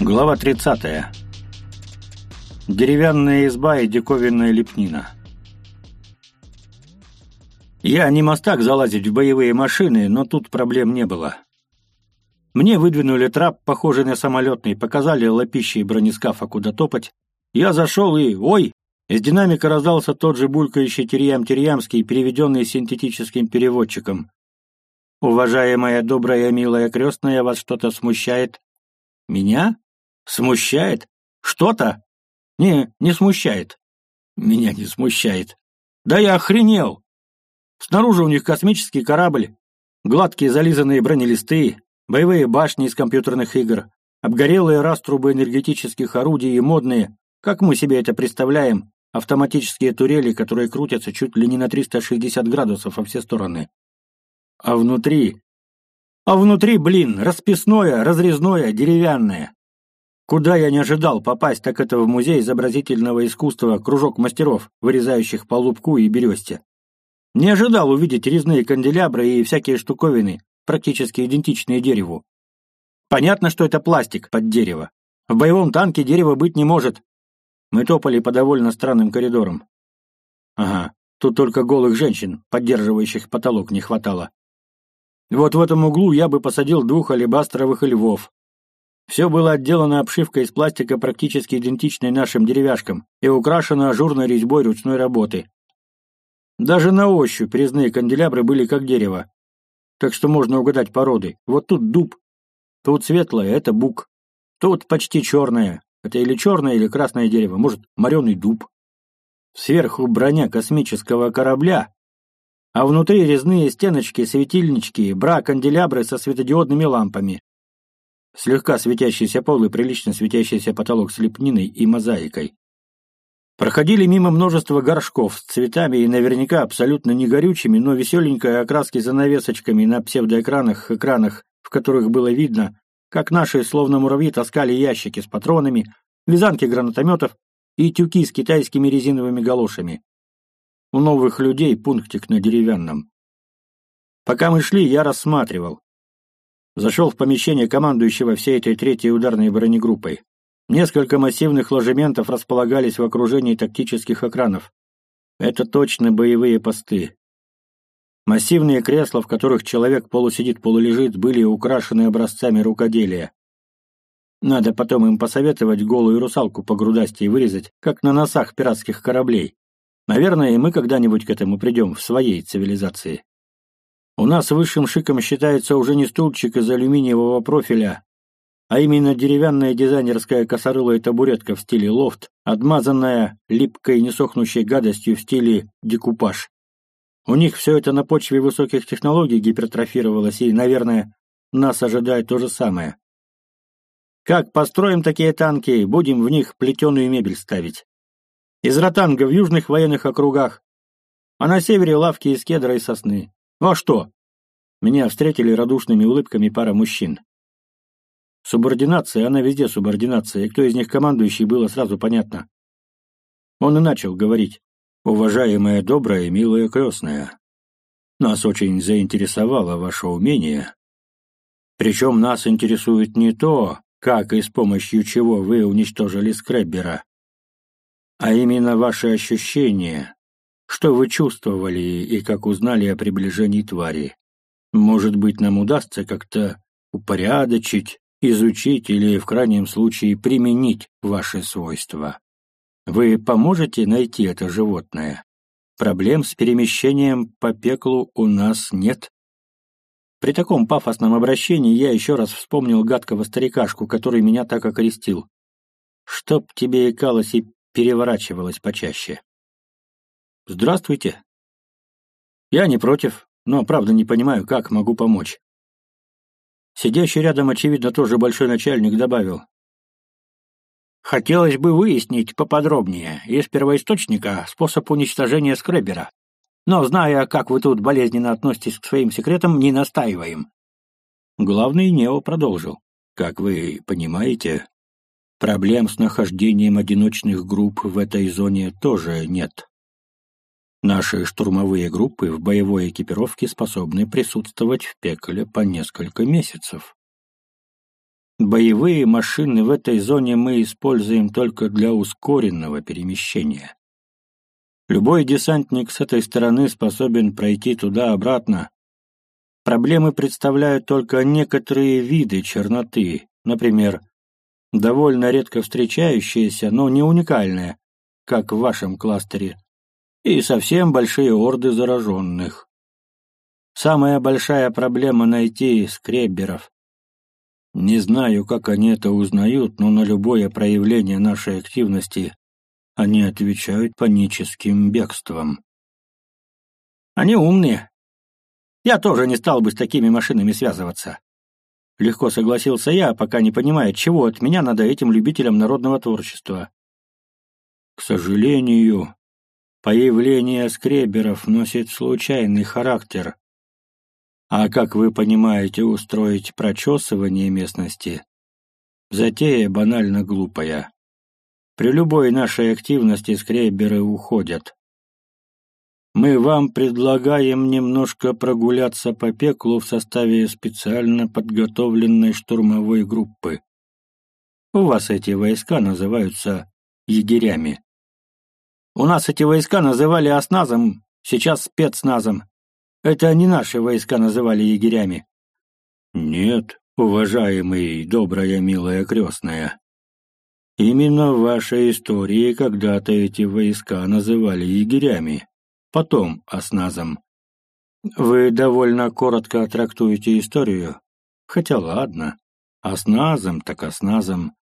Глава 30. Деревянная изба и диковинная лепнина. Я не мостак залазить в боевые машины, но тут проблем не было. Мне выдвинули трап, похожий на самолетный, показали лопищи и бронескафа, куда топать. Я зашел и... Ой! Из динамика раздался тот же булькающий Терьям-Терьямский, переведенный синтетическим переводчиком. «Уважаемая, добрая, милая крестная, вас что-то смущает?» «Меня?» Смущает? Что-то? Не, не смущает. Меня не смущает. Да я охренел. Снаружи у них космический корабль, гладкие зализанные бронелисты, боевые башни из компьютерных игр, обгорелые раструбы энергетических орудий и модные, как мы себе это представляем, автоматические турели, которые крутятся чуть ли не на 360 градусов во все стороны. А внутри... А внутри, блин, расписное, разрезное, деревянное. Куда я не ожидал попасть, так это в музей изобразительного искусства «Кружок мастеров», вырезающих по лубку и бересте. Не ожидал увидеть резные канделябры и всякие штуковины, практически идентичные дереву. Понятно, что это пластик под дерево. В боевом танке дерева быть не может. Мы топали по довольно странным коридорам. Ага, тут только голых женщин, поддерживающих потолок, не хватало. Вот в этом углу я бы посадил двух алебастровых львов, все было отделано обшивкой из пластика, практически идентичной нашим деревяшкам, и украшено ажурной резьбой ручной работы. Даже на ощупь резные канделябры были как дерево, так что можно угадать породы. Вот тут дуб, тут светлое — это бук, тут почти черное — это или черное, или красное дерево, может, мореный дуб. Сверху броня космического корабля, а внутри резные стеночки, светильнички, бра, канделябры со светодиодными лампами слегка светящийся пол и прилично светящийся потолок с лепниной и мозаикой. Проходили мимо множество горшков с цветами и наверняка абсолютно не горючими, но веселенькой окраски занавесочками на псевдоэкранах, экранах, в которых было видно, как наши, словно муравьи, таскали ящики с патронами, вязанки гранатометов и тюки с китайскими резиновыми галошами. У новых людей пунктик на деревянном. Пока мы шли, я рассматривал. Зашел в помещение командующего всей этой третьей ударной бронегруппой. Несколько массивных ложементов располагались в окружении тактических экранов. Это точно боевые посты. Массивные кресла, в которых человек полусидит, полулежит, были украшены образцами рукоделия. Надо потом им посоветовать голую русалку по грудасти и вырезать, как на носах пиратских кораблей. Наверное, мы когда-нибудь к этому придем в своей цивилизации. У нас высшим шиком считается уже не стульчик из алюминиевого профиля, а именно деревянная дизайнерская косорылая табуретка в стиле лофт, отмазанная липкой несохнущей гадостью в стиле декупаж. У них все это на почве высоких технологий гипертрофировалось, и, наверное, нас ожидает то же самое. Как построим такие танки, будем в них плетеную мебель ставить. Из ротанга в южных военных округах, а на севере лавки из кедра и сосны. Ну а что? Меня встретили радушными улыбками пара мужчин. Субординация, она везде субординация, и кто из них командующий, было сразу понятно. Он и начал говорить. «Уважаемая, добрая милая крестная, нас очень заинтересовало ваше умение. Причем нас интересует не то, как и с помощью чего вы уничтожили скреббера, а именно ваши ощущения, что вы чувствовали и как узнали о приближении твари? Может быть, нам удастся как-то упорядочить, изучить или, в крайнем случае, применить ваши свойства? Вы поможете найти это животное? Проблем с перемещением по пеклу у нас нет. При таком пафосном обращении я еще раз вспомнил гадкого старикашку, который меня так окрестил. Чтоб тебе икалось и переворачивалось почаще. «Здравствуйте». «Я не против, но, правда, не понимаю, как могу помочь». Сидящий рядом, очевидно, тоже большой начальник добавил. «Хотелось бы выяснить поподробнее из первоисточника способ уничтожения скребера. Но, зная, как вы тут болезненно относитесь к своим секретам, не настаиваем». Главный Нео продолжил. «Как вы понимаете, проблем с нахождением одиночных групп в этой зоне тоже нет. Наши штурмовые группы в боевой экипировке способны присутствовать в пекле по несколько месяцев. Боевые машины в этой зоне мы используем только для ускоренного перемещения. Любой десантник с этой стороны способен пройти туда-обратно. Проблемы представляют только некоторые виды черноты, например, довольно редко встречающиеся, но не уникальные, как в вашем кластере, и совсем большие орды зараженных. Самая большая проблема — найти скребберов. Не знаю, как они это узнают, но на любое проявление нашей активности они отвечают паническим бегством. Они умные. Я тоже не стал бы с такими машинами связываться. Легко согласился я, пока не понимая, чего от меня надо этим любителям народного творчества. К сожалению, появление скреберов носит случайный характер. А как вы понимаете, устроить прочесывание местности — затея банально глупая. При любой нашей активности скреберы уходят. Мы вам предлагаем немножко прогуляться по пеклу в составе специально подготовленной штурмовой группы. У вас эти войска называются егерями. У нас эти войска называли осназом, сейчас спецназом. Это не наши войска называли егерями. Нет, уважаемый, добрая, милая крестная. Именно в вашей истории когда-то эти войска называли егерями, потом осназом. Вы довольно коротко трактуете историю. Хотя ладно, осназом так осназом.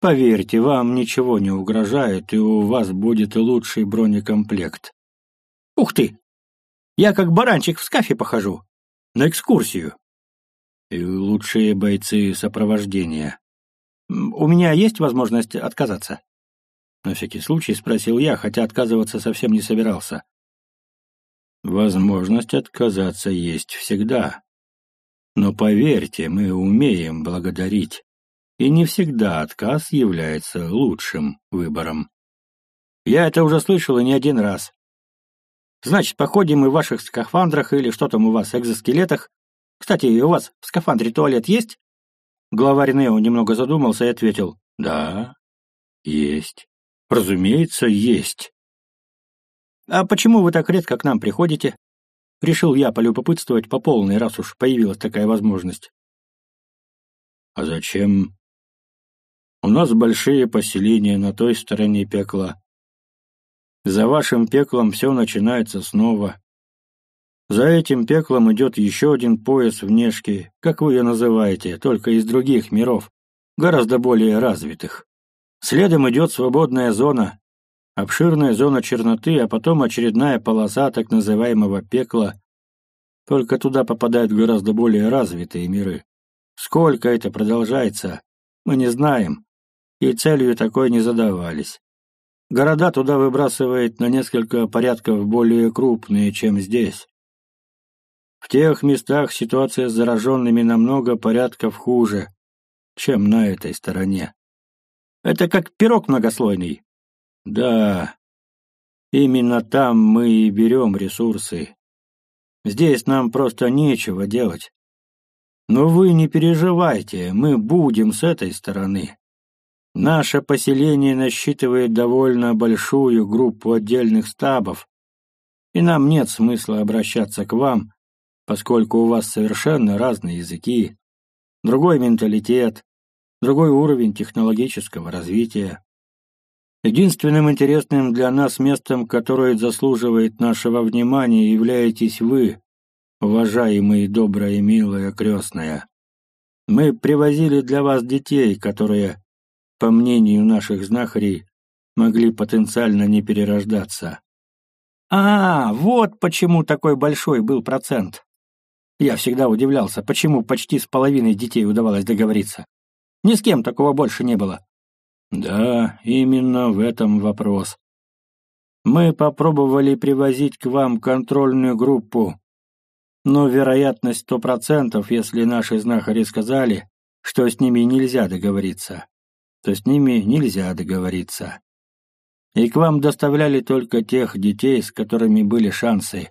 Поверьте, вам ничего не угрожает, и у вас будет лучший бронекомплект. Ух ты! Я как баранчик в скафе похожу. На экскурсию. И лучшие бойцы сопровождения. У меня есть возможность отказаться?» На всякий случай спросил я, хотя отказываться совсем не собирался. «Возможность отказаться есть всегда. Но поверьте, мы умеем благодарить, и не всегда отказ является лучшим выбором. Я это уже слышал и не один раз. Значит, походим мы в ваших скафандрах или что там у вас, экзоскелетах. Кстати, у вас в скафандре туалет есть? Главарь Нео немного задумался и ответил. «Да, есть. Разумеется, есть». «А почему вы так редко к нам приходите?» Решил я полюбопытствовать по полной, раз уж появилась такая возможность. «А зачем?» «У нас большие поселения на той стороне пекла. За вашим пеклом все начинается снова. За этим пеклом идет еще один пояс внешки, как вы ее называете, только из других миров, гораздо более развитых. Следом идет свободная зона, обширная зона черноты, а потом очередная полоса так называемого пекла. Только туда попадают гораздо более развитые миры. Сколько это продолжается, мы не знаем, и целью такой не задавались. Города туда выбрасывает на несколько порядков более крупные, чем здесь. В тех местах ситуация с зараженными намного порядков хуже, чем на этой стороне. Это как пирог многослойный. Да, именно там мы и берем ресурсы. Здесь нам просто нечего делать. Но вы не переживайте, мы будем с этой стороны. Наше поселение насчитывает довольно большую группу отдельных стабов, и нам нет смысла обращаться к вам, поскольку у вас совершенно разные языки, другой менталитет, другой уровень технологического развития. Единственным интересным для нас местом, которое заслуживает нашего внимания, являетесь вы, уважаемые добрая и милая крестная. Мы привозили для вас детей, которые, по мнению наших знахарей, могли потенциально не перерождаться. А, вот почему такой большой был процент. Я всегда удивлялся, почему почти с половиной детей удавалось договориться. Ни с кем такого больше не было. Да, именно в этом вопрос. Мы попробовали привозить к вам контрольную группу, но вероятность сто процентов, если наши знахари сказали, что с ними нельзя договориться, то с ними нельзя договориться. И к вам доставляли только тех детей, с которыми были шансы.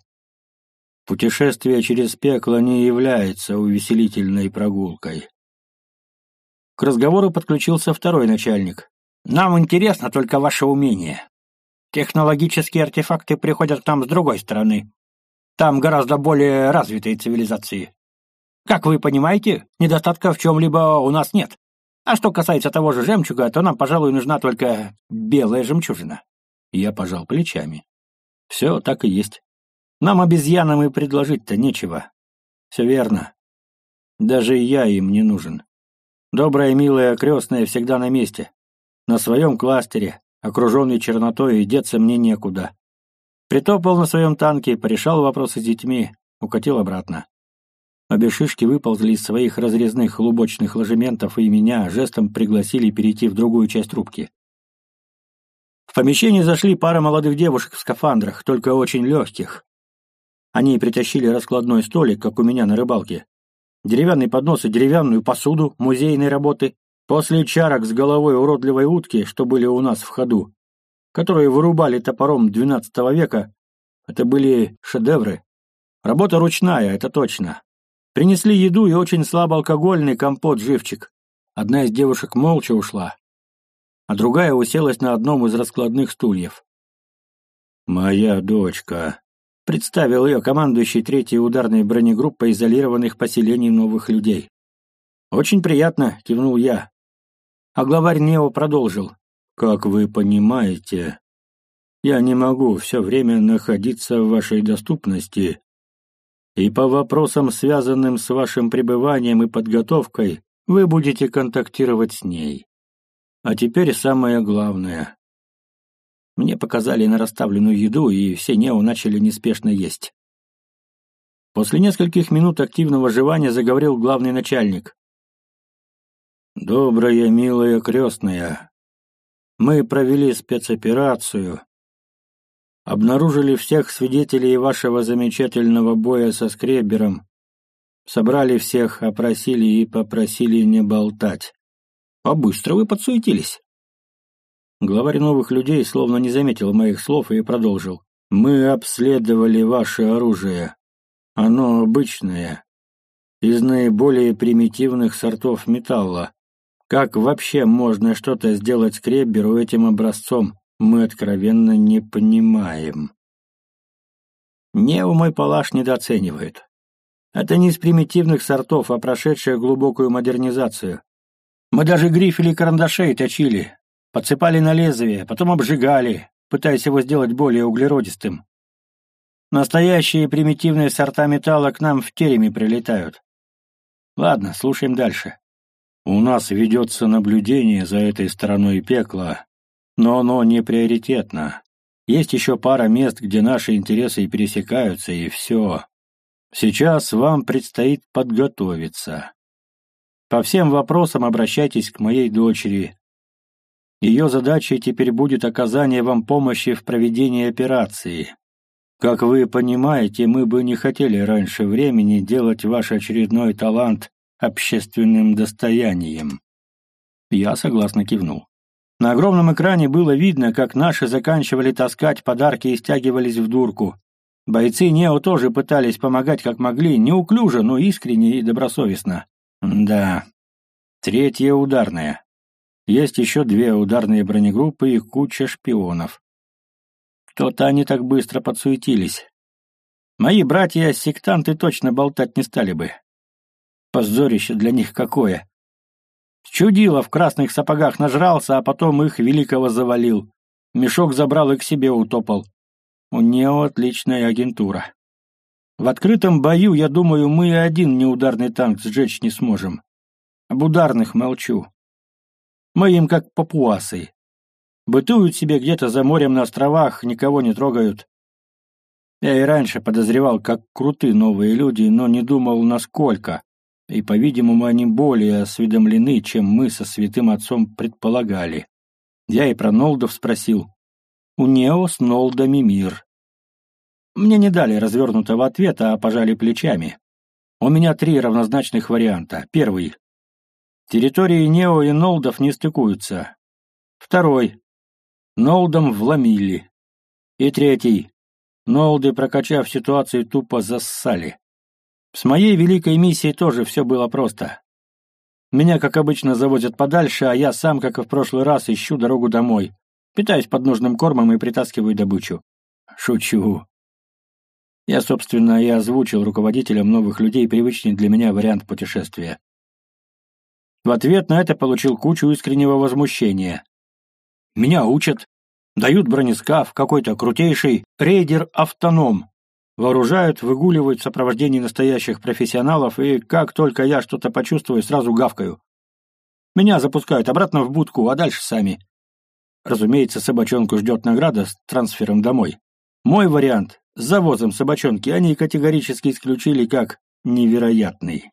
Путешествие через пекло не является увеселительной прогулкой. К разговору подключился второй начальник. «Нам интересно только ваше умение. Технологические артефакты приходят к нам с другой стороны. Там гораздо более развитые цивилизации. Как вы понимаете, недостатка в чем-либо у нас нет. А что касается того же жемчуга, то нам, пожалуй, нужна только белая жемчужина. Я пожал плечами. Все так и есть. Нам, обезьянам, и предложить-то нечего. Все верно. Даже я им не нужен. Добрая, милая крестная всегда на месте. На своем кластере, окруженный чернотой, и деться мне некуда. Притопал на своем танке, порешал вопросы с детьми, укатил обратно. Обе шишки выползли из своих разрезных лубочных ложементов и меня жестом пригласили перейти в другую часть трубки. В помещение зашли пара молодых девушек в скафандрах, только очень легких. Они притащили раскладной столик, как у меня на рыбалке. Деревянный поднос и деревянную посуду музейной работы, после чарок с головой уродливой утки, что были у нас в ходу, которые вырубали топором XII века, это были шедевры. Работа ручная, это точно. Принесли еду и очень слабоалкогольный компот-живчик. Одна из девушек молча ушла, а другая уселась на одном из раскладных стульев. «Моя дочка», — представил ее командующий третьей ударной бронегруппой изолированных поселений новых людей. «Очень приятно», — кивнул я. А главарь Нео продолжил. «Как вы понимаете, я не могу все время находиться в вашей доступности, и по вопросам, связанным с вашим пребыванием и подготовкой, вы будете контактировать с ней. А теперь самое главное. Мне показали на расставленную еду, и все нео начали неспешно есть. После нескольких минут активного жевания заговорил главный начальник. «Добрая, милая крестная, мы провели спецоперацию, обнаружили всех свидетелей вашего замечательного боя со скребером, собрали всех, опросили и попросили не болтать. А быстро вы подсуетились. Главарь новых людей словно не заметил моих слов и продолжил. Мы обследовали ваше оружие. Оно обычное, из наиболее примитивных сортов металла. Как вообще можно что-то сделать скреберу этим образцом, мы откровенно не понимаем. Нео мой палаш недооценивает. Это не из примитивных сортов, а прошедшая глубокую модернизацию. Мы даже грифели карандашей точили, подсыпали на лезвие, потом обжигали, пытаясь его сделать более углеродистым. Настоящие примитивные сорта металла к нам в тереме прилетают. Ладно, слушаем дальше. У нас ведется наблюдение за этой стороной пекла, но оно не приоритетно. Есть еще пара мест, где наши интересы пересекаются, и все. Сейчас вам предстоит подготовиться. По всем вопросам обращайтесь к моей дочери. Ее задачей теперь будет оказание вам помощи в проведении операции. Как вы понимаете, мы бы не хотели раньше времени делать ваш очередной талант общественным достоянием. Я согласно кивнул. На огромном экране было видно, как наши заканчивали таскать подарки и стягивались в дурку. Бойцы Нео тоже пытались помогать как могли, неуклюже, но искренне и добросовестно. Да. Третья ударная. Есть еще две ударные бронегруппы и куча шпионов. Кто-то они так быстро подсуетились. Мои братья-сектанты точно болтать не стали бы. Позорище для них какое. Чудило в красных сапогах нажрался, а потом их великого завалил. Мешок забрал и к себе утопал. У него отличная агентура. В открытом бою, я думаю, мы и один неударный танк сжечь не сможем. Об ударных молчу. Мы им как папуасы. Бытуют себе где-то за морем на островах, никого не трогают. Я и раньше подозревал, как круты новые люди, но не думал, насколько. И, по-видимому, они более осведомлены, чем мы со святым отцом предполагали. Я и про Нолдов спросил. У Нео с Нолдами мир. Мне не дали развернутого ответа, а пожали плечами. У меня три равнозначных варианта. Первый. Территории Нео и Нолдов не стыкуются. Второй. Нолдам вломили. И третий. Нолды, прокачав ситуацию, тупо зассали. С моей великой миссией тоже все было просто. Меня, как обычно, завозят подальше, а я сам, как и в прошлый раз, ищу дорогу домой. Питаюсь подножным кормом и притаскиваю добычу. Шучу. Я, собственно, и озвучил руководителям новых людей привычный для меня вариант путешествия. В ответ на это получил кучу искреннего возмущения. Меня учат, дают бронескаф, какой-то крутейший рейдер-автоном. Вооружают, выгуливают в сопровождении настоящих профессионалов, и как только я что-то почувствую, сразу гавкаю. Меня запускают обратно в будку, а дальше сами. Разумеется, собачонку ждет награда с трансфером домой. Мой вариант с завозом собачонки они категорически исключили как невероятный.